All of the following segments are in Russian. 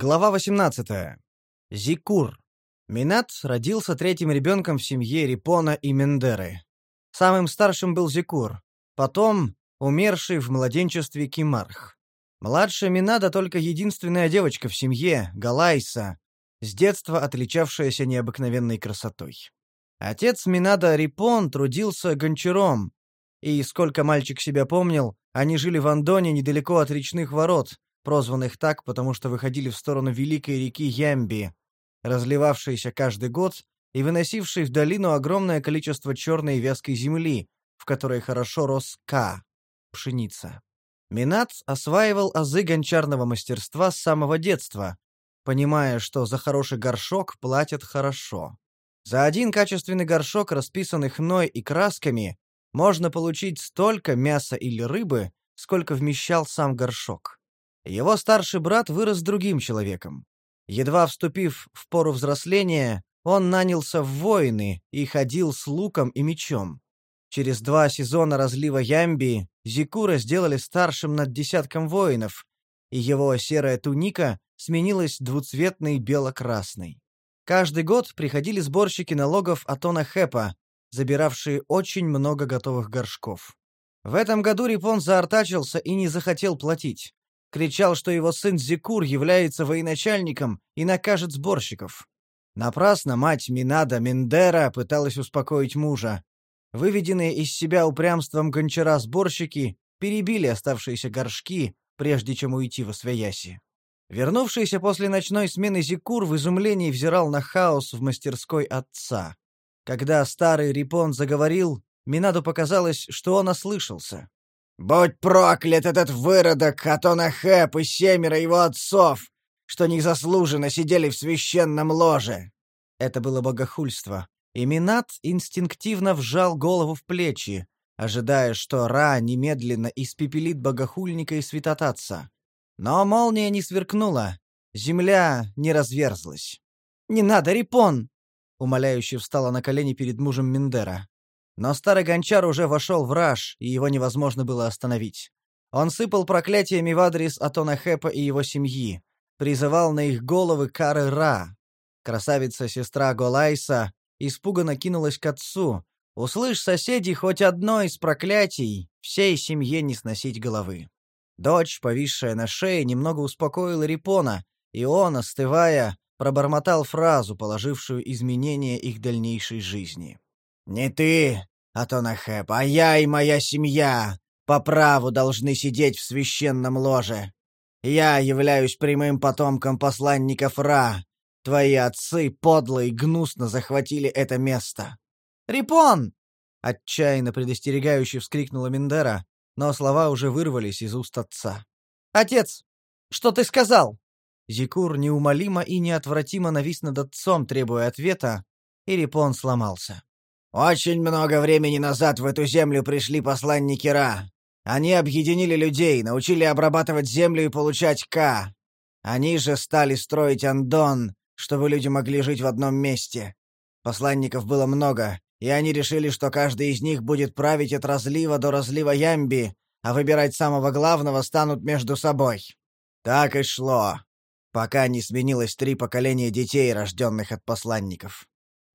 Глава 18. Зикур. Минат родился третьим ребенком в семье Рипона и Мендеры. Самым старшим был Зикур, потом умерший в младенчестве Кимарх. Младшая Минада только единственная девочка в семье, Галайса, с детства отличавшаяся необыкновенной красотой. Отец Минада Рипон трудился гончаром, и, сколько мальчик себя помнил, они жили в Андоне недалеко от речных ворот, прозванных так, потому что выходили в сторону великой реки Ямби, разливавшейся каждый год и выносившей в долину огромное количество черной вязкой земли, в которой хорошо рос ка — пшеница. Минат осваивал азы гончарного мастерства с самого детства, понимая, что за хороший горшок платят хорошо. За один качественный горшок, расписанный хной и красками, можно получить столько мяса или рыбы, сколько вмещал сам горшок. Его старший брат вырос другим человеком. Едва вступив в пору взросления, он нанялся в воины и ходил с луком и мечом. Через два сезона разлива Ямби Зикура сделали старшим над десятком воинов, и его серая туника сменилась двуцветной бело-красной. Каждый год приходили сборщики налогов Атона Хэпа, забиравшие очень много готовых горшков. В этом году Рипон заортачился и не захотел платить кричал, что его сын Зикур является военачальником и накажет сборщиков. Напрасно мать Минада Мендера пыталась успокоить мужа. Выведенные из себя упрямством гончара-сборщики перебили оставшиеся горшки, прежде чем уйти во свояси. Вернувшийся после ночной смены Зикур в изумлении взирал на хаос в мастерской отца. Когда старый Рипон заговорил, Минаду показалось, что он ослышался. «Будь проклят этот выродок Атона Хэп и семеро его отцов, что незаслуженно сидели в священном ложе!» Это было богохульство, и Минат инстинктивно вжал голову в плечи, ожидая, что Ра немедленно испепелит богохульника и святотатца. Но молния не сверкнула, земля не разверзлась. «Не надо, Рипон!» — умоляюще встала на колени перед мужем Миндера. Но старый гончар уже вошел в раж, и его невозможно было остановить. Он сыпал проклятиями в адрес Атона Хэпа и его семьи, призывал на их головы кары Ра. Красавица-сестра Голайса испуганно кинулась к отцу. «Услышь, соседи, хоть одно из проклятий, всей семье не сносить головы». Дочь, повисшая на шее, немного успокоила Рипона, и он, остывая, пробормотал фразу, положившую изменение их дальнейшей жизни. «Не ты, Атонахеп, а я и моя семья по праву должны сидеть в священном ложе. Я являюсь прямым потомком посланников Ра. Твои отцы подло и гнусно захватили это место». «Рипон!» — отчаянно предостерегающе вскрикнула Миндера, но слова уже вырвались из уст отца. «Отец, что ты сказал?» Зикур неумолимо и неотвратимо навис над отцом, требуя ответа, и Рипон сломался. Очень много времени назад в эту землю пришли посланники Ра. Они объединили людей, научили обрабатывать землю и получать К. Они же стали строить Андон, чтобы люди могли жить в одном месте. Посланников было много, и они решили, что каждый из них будет править от разлива до разлива Ямби, а выбирать самого главного станут между собой. Так и шло, пока не сменилось три поколения детей, рожденных от посланников.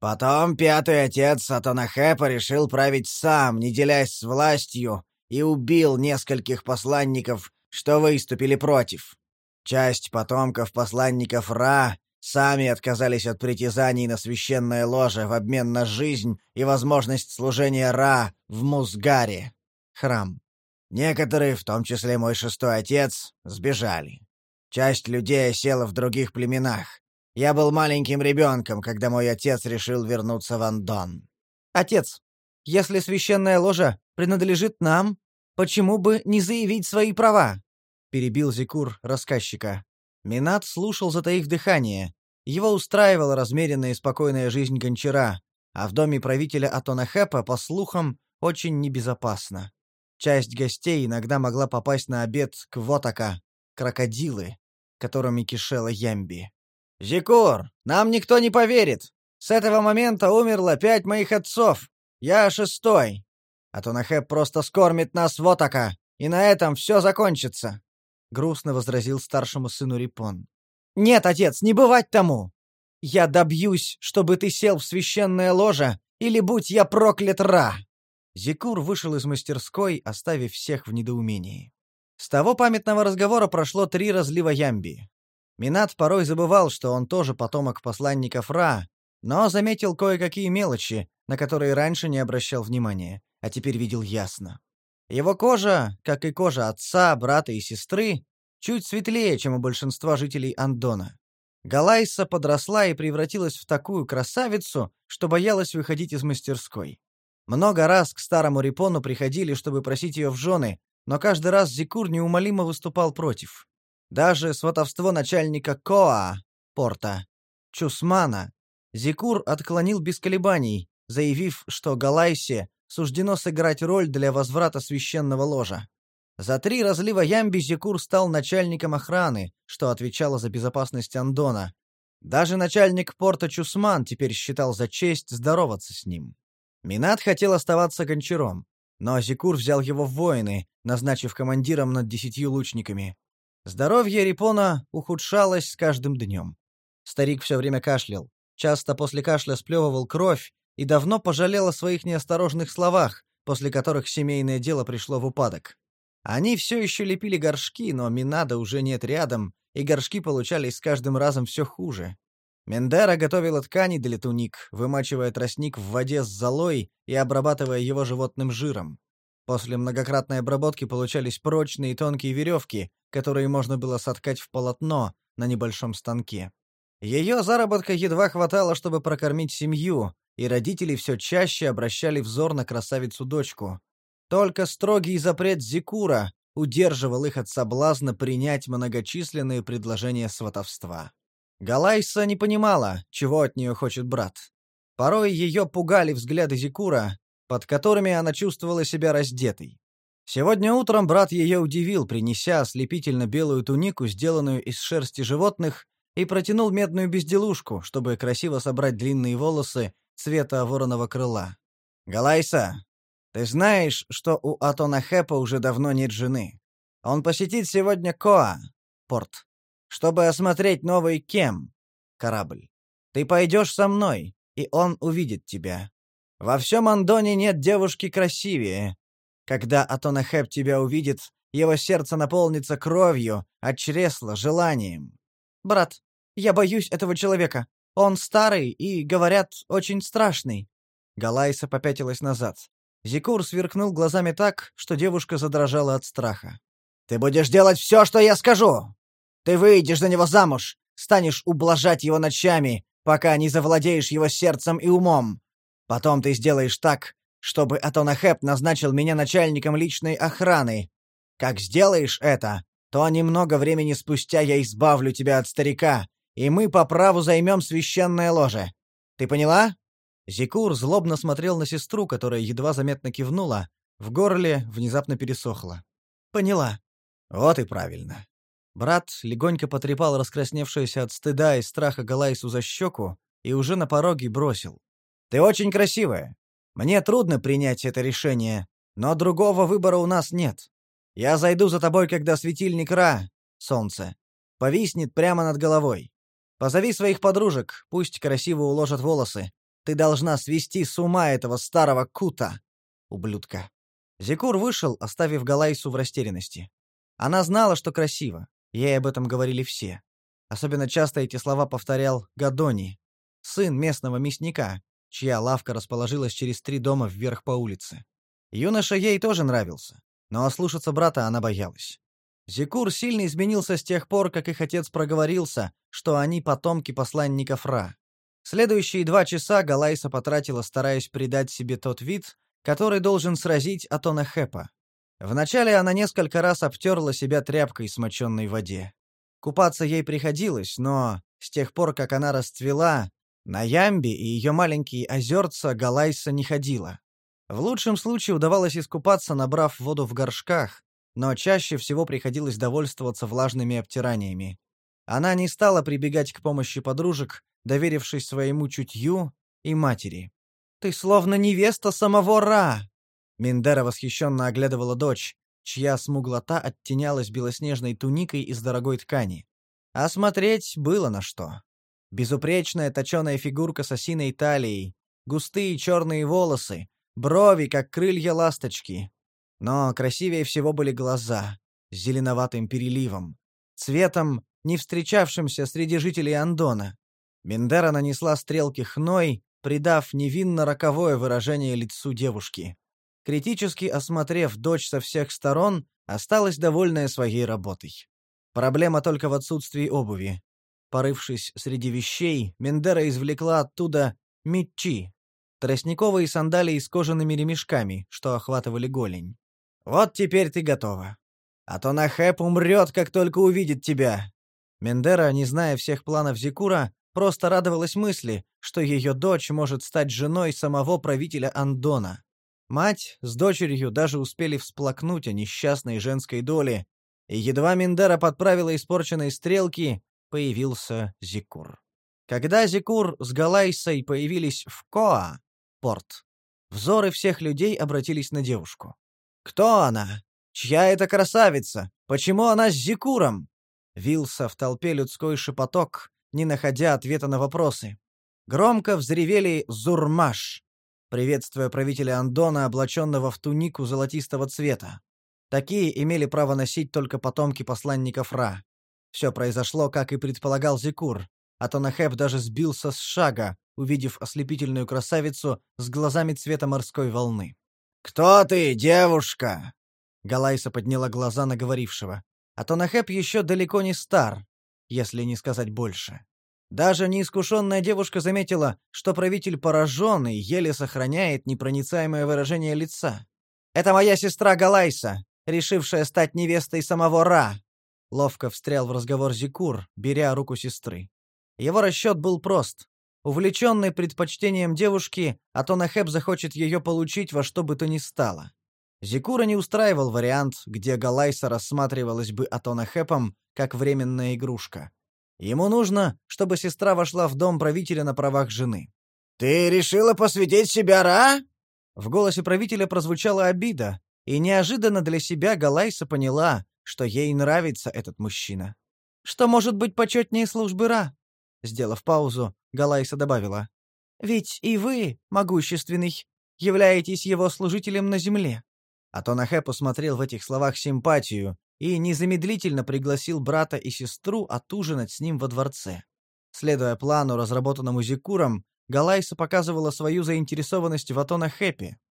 Потом пятый отец Атанахепа решил править сам, не делясь с властью, и убил нескольких посланников, что выступили против. Часть потомков посланников Ра сами отказались от притязаний на священное ложе в обмен на жизнь и возможность служения Ра в Музгаре, храм. Некоторые, в том числе мой шестой отец, сбежали. Часть людей осела в других племенах. Я был маленьким ребенком, когда мой отец решил вернуться в Андон. Отец, если священная ложа принадлежит нам, почему бы не заявить свои права? перебил Зикур рассказчика. Минат слушал, затаив дыхание. Его устраивала размеренная и спокойная жизнь гончара, а в доме правителя Атонахепа, по слухам, очень небезопасно. Часть гостей иногда могла попасть на обед к Вотака, крокодилы, которыми кишела Ямби. «Зикур, нам никто не поверит. С этого момента умерло пять моих отцов. Я шестой. А то Нахеп просто скормит нас вот така, и на этом все закончится», — грустно возразил старшему сыну Рипон. «Нет, отец, не бывать тому! Я добьюсь, чтобы ты сел в священное ложе, или будь я проклят Ра!» Зикур вышел из мастерской, оставив всех в недоумении. С того памятного разговора прошло три разлива ямби. Минат порой забывал, что он тоже потомок посланников Ра, но заметил кое-какие мелочи, на которые раньше не обращал внимания, а теперь видел ясно. Его кожа, как и кожа отца, брата и сестры, чуть светлее, чем у большинства жителей Андона. Галайса подросла и превратилась в такую красавицу, что боялась выходить из мастерской. Много раз к старому Рипону приходили, чтобы просить ее в жены, но каждый раз Зикур неумолимо выступал против. Даже сватовство начальника Коа, порта, Чусмана, Зикур отклонил без колебаний, заявив, что Галайсе суждено сыграть роль для возврата священного ложа. За три разлива Ямби Зикур стал начальником охраны, что отвечало за безопасность Андона. Даже начальник порта Чусман теперь считал за честь здороваться с ним. Минат хотел оставаться гончаром, но Зикур взял его в воины, назначив командиром над десятью лучниками. Здоровье Рипона ухудшалось с каждым днем. Старик все время кашлял, часто после кашля сплевывал кровь и давно пожалел о своих неосторожных словах, после которых семейное дело пришло в упадок. Они все еще лепили горшки, но Минада уже нет рядом, и горшки получались с каждым разом все хуже. Мендера готовила ткани для туник, вымачивая тростник в воде с золой и обрабатывая его животным жиром. После многократной обработки получались прочные тонкие веревки, которые можно было соткать в полотно на небольшом станке. Ее заработка едва хватало, чтобы прокормить семью, и родители все чаще обращали взор на красавицу-дочку. Только строгий запрет Зикура удерживал их от соблазна принять многочисленные предложения сватовства. Галайса не понимала, чего от нее хочет брат. Порой ее пугали взгляды Зикура, под которыми она чувствовала себя раздетой. Сегодня утром брат ее удивил, принеся ослепительно белую тунику, сделанную из шерсти животных, и протянул медную безделушку, чтобы красиво собрать длинные волосы цвета вороного крыла. «Галайса, ты знаешь, что у Атона Хэпа уже давно нет жены. Он посетит сегодня Коа, порт, чтобы осмотреть новый Кем, корабль. Ты пойдешь со мной, и он увидит тебя. Во всем Андоне нет девушки красивее. Когда Атона Хэп тебя увидит, его сердце наполнится кровью, а чресло — желанием. Брат, я боюсь этого человека. Он старый и, говорят, очень страшный. Галайса попятилась назад. Зикур сверкнул глазами так, что девушка задрожала от страха. «Ты будешь делать все, что я скажу! Ты выйдешь за него замуж, станешь ублажать его ночами, пока не завладеешь его сердцем и умом. Потом ты сделаешь так, чтобы Атонахеп назначил меня начальником личной охраны. Как сделаешь это, то немного времени спустя я избавлю тебя от старика, и мы по праву займем священное ложе. Ты поняла?» Зикур злобно смотрел на сестру, которая едва заметно кивнула, в горле внезапно пересохло. «Поняла». «Вот и правильно». Брат легонько потрепал раскрасневшуюся от стыда и страха Галайсу за щеку и уже на пороге бросил. «Ты очень красивая. Мне трудно принять это решение, но другого выбора у нас нет. Я зайду за тобой, когда светильник Ра, солнце, повиснет прямо над головой. Позови своих подружек, пусть красиво уложат волосы. Ты должна свести с ума этого старого кута, ублюдка. Зикур вышел, оставив Галайсу в растерянности. Она знала, что красиво. Ей об этом говорили все. Особенно часто эти слова повторял Гадони, сын местного мясника, чья лавка расположилась через три дома вверх по улице. Юноша ей тоже нравился, но ослушаться брата она боялась. Зикур сильно изменился с тех пор, как их отец проговорился, что они потомки посланников Ра. Следующие два часа Галайса потратила, стараясь придать себе тот вид, который должен сразить Атона Хэпа. Вначале она несколько раз обтерла себя тряпкой, смоченной в воде. Купаться ей приходилось, но с тех пор, как она расцвела, на Ямби и ее маленькие озерца Галайса не ходила. В лучшем случае удавалось искупаться, набрав воду в горшках, но чаще всего приходилось довольствоваться влажными обтираниями. Она не стала прибегать к помощи подружек, доверившись своему чутью и матери. «Ты словно невеста самого Ра!» Миндера восхищенно оглядывала дочь, чья смуглота оттенялась белоснежной туникой из дорогой ткани. А смотреть было на что. Безупречная точеная фигурка с осиной талией, густые черные волосы, брови, как крылья ласточки. Но красивее всего были глаза, с зеленоватым переливом, цветом, не встречавшимся среди жителей Андона. Мендера нанесла стрелки хной, придав невинно-роковое выражение лицу девушки. Критически осмотрев дочь со всех сторон, осталась довольная своей работой. Проблема только в отсутствии обуви. Порывшись среди вещей, Мендера извлекла оттуда митчи, тростниковые сандалии с кожаными ремешками, что охватывали голень. «Вот теперь ты готова. А то Нахэп умрет, как только увидит тебя». Мендера, не зная всех планов Зикура, просто радовалась мысли, что ее дочь может стать женой самого правителя Андона. Мать с дочерью даже успели всплакнуть о несчастной женской доле, и едва Миндера подправила испорченные стрелки, появился Зикур. Когда Зикур с Галайсой появились в Коа, порт, взоры всех людей обратились на девушку. «Кто она? Чья это красавица? Почему она с Зикуром?» Вился в толпе людской шепоток, не находя ответа на вопросы. Громко взревели «Зурмаш», приветствуя правителя Андона, облаченного в тунику золотистого цвета. Такие имели право носить только потомки посланников Ра. Все произошло, как и предполагал Зикур, а Тонахеп даже сбился с шага, увидев ослепительную красавицу с глазами цвета морской волны. «Кто ты, девушка?» Галайса подняла глаза на говорившего. А Тонахеп еще далеко не стар, если не сказать больше. Даже неискушенная девушка заметила, что правитель поражен и еле сохраняет непроницаемое выражение лица. «Это моя сестра Галайса решившая стать невестой самого Ра. Ловко встрял в разговор Зикур, беря руку сестры. Его расчет был прост. Увлеченный предпочтением девушки, Атонахеп захочет ее получить во что бы то ни стало. Зикура не устраивал вариант, где Галайса рассматривалась бы Атонахепом как временная игрушка. Ему нужно, чтобы сестра вошла в дом правителя на правах жены. «Ты решила посвятить себя Ра?» В голосе правителя прозвучала обида, и неожиданно для себя Галайса поняла, что ей нравится этот мужчина. «Что может быть почетнее службы Ра?» Сделав паузу, Галайса добавила. «Ведь и вы, могущественный, являетесь его служителем на земле». Атонахэ посмотрел в этих словах симпатию и незамедлительно пригласил брата и сестру отужинать с ним во дворце. Следуя плану, разработанному Зикуром, Галайса показывала свою заинтересованность в Атона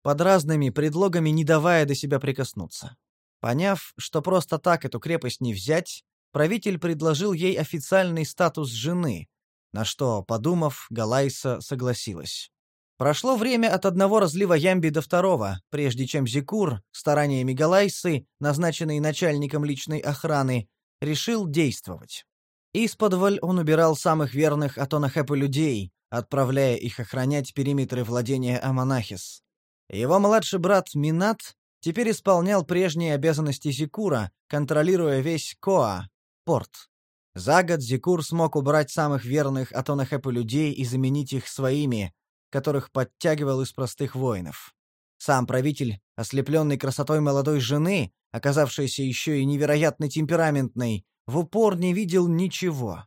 под разными предлогами не давая до себя прикоснуться. Поняв, что просто так эту крепость не взять, правитель предложил ей официальный статус жены, на что, подумав, Галайса согласилась. Прошло время от одного разлива Ямби до второго, прежде чем Зикур, стараниями Галайсы, назначенный начальником личной охраны, решил действовать. Исподволь он убирал самых верных Атонахэпа людей, отправляя их охранять периметры владения Аманахис. Его младший брат Минат теперь исполнял прежние обязанности Зикура, контролируя весь Коа, порт. За год Зикур смог убрать самых верных Атонахэпа людей и заменить их своими, которых подтягивал из простых воинов. Сам правитель, ослепленный красотой молодой жены, оказавшейся еще и невероятно темпераментной, в упор не видел ничего.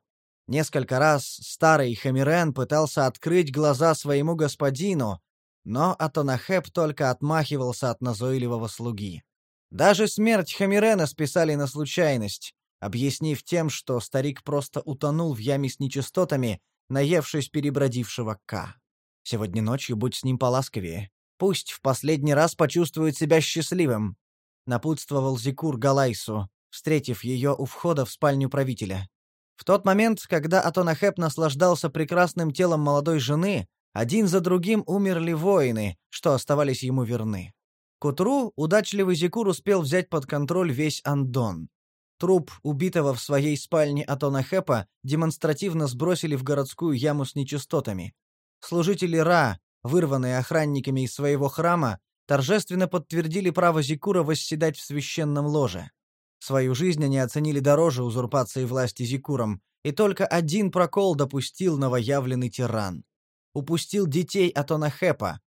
Несколько раз старый Хамирен пытался открыть глаза своему господину, но Атонахеп только отмахивался от назойливого слуги. Даже смерть Хамирена списали на случайность, объяснив тем, что старик просто утонул в яме с нечистотами, наевшись перебродившего К. Сегодня ночью будь с ним поласковее. Пусть в последний раз почувствует себя счастливым, напутствовал Зикур Галайсу, встретив ее у входа в спальню правителя. В тот момент, когда Атонахеп наслаждался прекрасным телом молодой жены, один за другим умерли воины, что оставались ему верны. К утру удачливый Зикур успел взять под контроль весь Андон. Труп убитого в своей спальне Атонахепа демонстративно сбросили в городскую яму с нечистотами. Служители Ра, вырванные охранниками из своего храма, торжественно подтвердили право Зикура восседать в священном ложе. Свою жизнь они оценили дороже узурпации власти Зикуром, и только один прокол допустил новоявленный тиран. Упустил детей Атона Хэпа.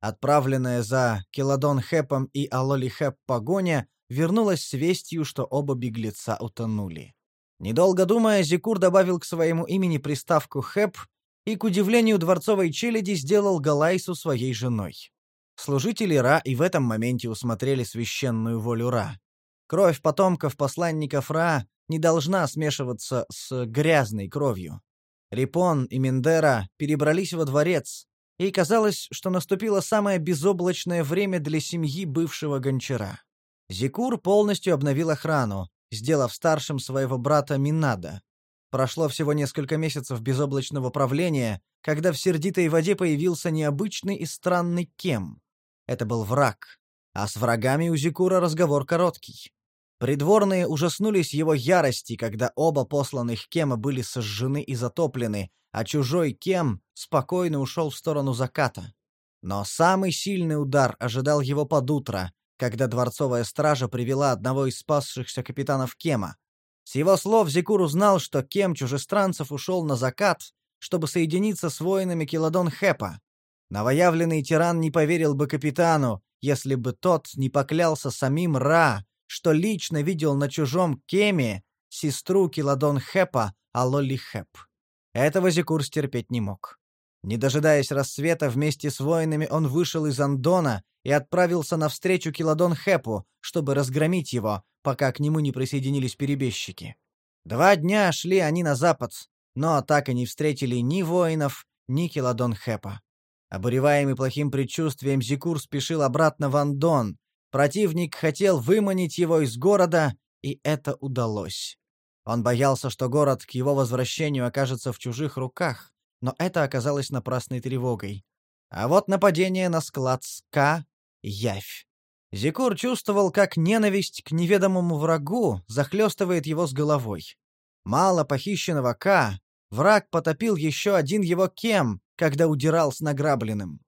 Отправленная за Келадон Хэпом и Алоли Хэп погоня вернулась с вестью, что оба беглеца утонули. Недолго думая, Зикур добавил к своему имени приставку «Хэп» и, к удивлению дворцовой челяди, сделал Галайсу своей женой. Служители Ра и в этом моменте усмотрели священную волю Ра. Кровь потомков посланников Ра не должна смешиваться с грязной кровью. Рипон и Миндера перебрались во дворец, и казалось, что наступило самое безоблачное время для семьи бывшего гончара. Зикур полностью обновил охрану, сделав старшим своего брата Минада. Прошло всего несколько месяцев безоблачного правления, когда в сердитой воде появился необычный и странный кем. Это был враг. А с врагами у Зикура разговор короткий. Придворные ужаснулись его ярости, когда оба посланных Кема были сожжены и затоплены, а чужой Кем спокойно ушел в сторону заката. Но самый сильный удар ожидал его под утро, когда дворцовая стража привела одного из спасшихся капитанов Кема. С его слов Зикур узнал, что Кем чужестранцев ушел на закат, чтобы соединиться с воинами Киладон Хепа. Новоявленный тиран не поверил бы капитану, если бы тот не поклялся самим Ра, что лично видел на чужом Кеме сестру Киладон Хепа, Алоли Хеп. Этого Зикур стерпеть не мог. Не дожидаясь рассвета, вместе с воинами он вышел из Андона и отправился навстречу Киладон Хепу, чтобы разгромить его, пока к нему не присоединились перебежчики. Два дня шли они на запад, но так и не встретили ни воинов, ни Киладон Хепа. Обуреваемый плохим предчувствием, Зикур спешил обратно в Андон. Противник хотел выманить его из города, и это удалось. Он боялся, что город к его возвращению окажется в чужих руках, но это оказалось напрасной тревогой. А вот нападение на склад СКА — явь. Зикур чувствовал, как ненависть к неведомому врагу захлестывает его с головой. Мало похищенного К, враг потопил еще один его кем, когда удирал с награбленным.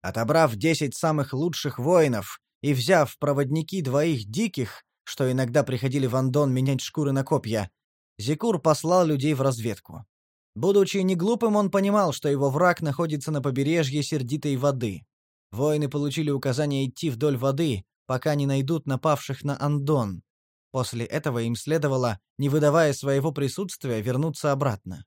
Отобрав десять самых лучших воинов и взяв проводники двоих диких, что иногда приходили в Андон менять шкуры на копья, Зикур послал людей в разведку. Будучи неглупым, он понимал, что его враг находится на побережье сердитой воды. Воины получили указание идти вдоль воды, пока не найдут напавших на Андон. После этого им следовало, не выдавая своего присутствия, вернуться обратно.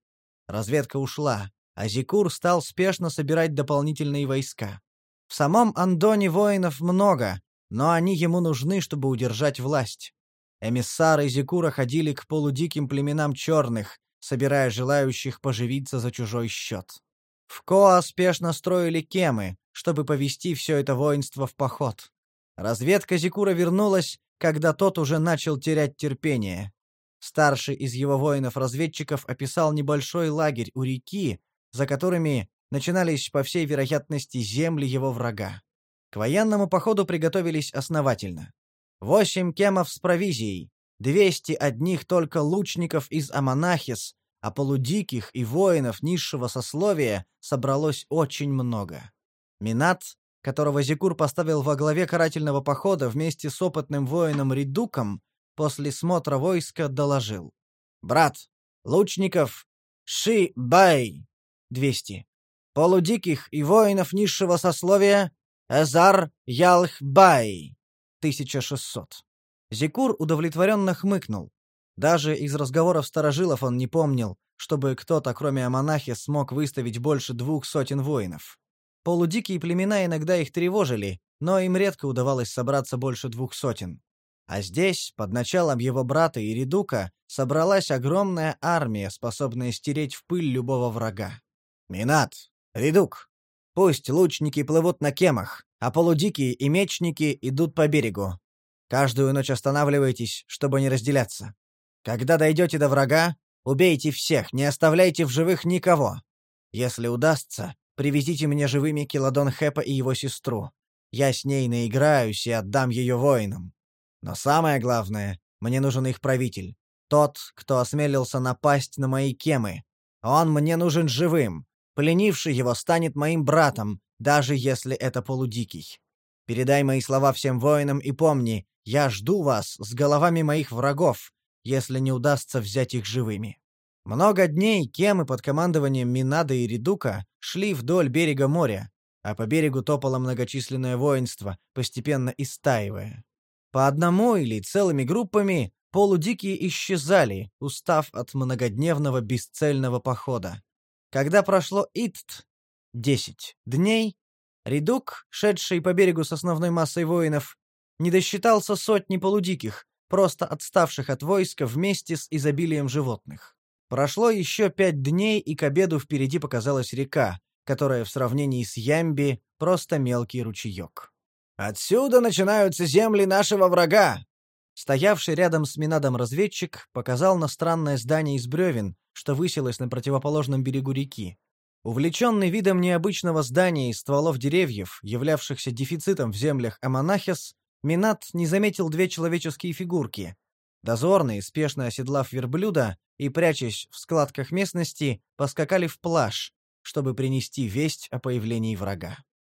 Разведка ушла, а Зикур стал спешно собирать дополнительные войска. В самом Андоне воинов много, но они ему нужны, чтобы удержать власть. Эмиссары Зикура ходили к полудиким племенам черных, собирая желающих поживиться за чужой счет. В Коа спешно строили кемы, чтобы повести все это воинство в поход. Разведка Зикура вернулась, когда тот уже начал терять терпение. Старший из его воинов-разведчиков описал небольшой лагерь у реки, за которыми начинались, по всей вероятности, земли его врага. К военному походу приготовились основательно. Восемь кемов с провизией, двести одних только лучников из Аманахис, а полудиких и воинов низшего сословия собралось очень много. Минат, которого Зикур поставил во главе карательного похода вместе с опытным воином Ридуком, после смотра войска доложил. «Брат, лучников Ши-Бай, 200. Полудиких и воинов низшего сословия Эзар Ялх-Бай, 1600. Зикур удовлетворенно хмыкнул. Даже из разговоров старожилов он не помнил, чтобы кто-то, кроме Аманахи, смог выставить больше двух сотен воинов. Полудикие племена иногда их тревожили, но им редко удавалось собраться больше двух сотен. А здесь, под началом его брата Иридука, собралась огромная армия, способная стереть в пыль любого врага. «Минат! Ридук! Пусть лучники плывут на кемах, а полудикие и мечники идут по берегу. Каждую ночь останавливайтесь, чтобы не разделяться. Когда дойдете до врага, убейте всех, не оставляйте в живых никого. Если удастся, привезите мне живыми Киладон Хэпа и его сестру. Я с ней наиграюсь и отдам ее воинам. Но самое главное, мне нужен их правитель. Тот, кто осмелился напасть на мои кемы. Он мне нужен живым. Пленивший его станет моим братом, даже если это полудикий. Передай мои слова всем воинам и помни, я жду вас с головами моих врагов, если не удастся взять их живыми». Много дней Кемы под командованием Минада и Редука шли вдоль берега моря, а по берегу топало многочисленное воинство, постепенно истаивая. По одному или целыми группами Полудикие исчезали, устав от многодневного бесцельного похода. Когда прошло Итт, десять дней, Редук, шедший по берегу с основной массой воинов, не досчитался сотни полудиких, просто отставших от войска вместе с изобилием животных. Прошло еще пять дней, и к обеду впереди показалась река, которая в сравнении с Ямби просто мелкий ручеек. «Отсюда начинаются земли нашего врага!» Стоявший рядом с Минадом разведчик показал на странное здание из бревен, что высилось на противоположном берегу реки. Увлеченный видом необычного здания из стволов деревьев, являвшихся дефицитом в землях Аманахес, Минат не заметил две человеческие фигурки. Дозорные, спешно оседлав верблюда и прячась в складках местности, поскакали в плаж, чтобы принести весть о появлении врага.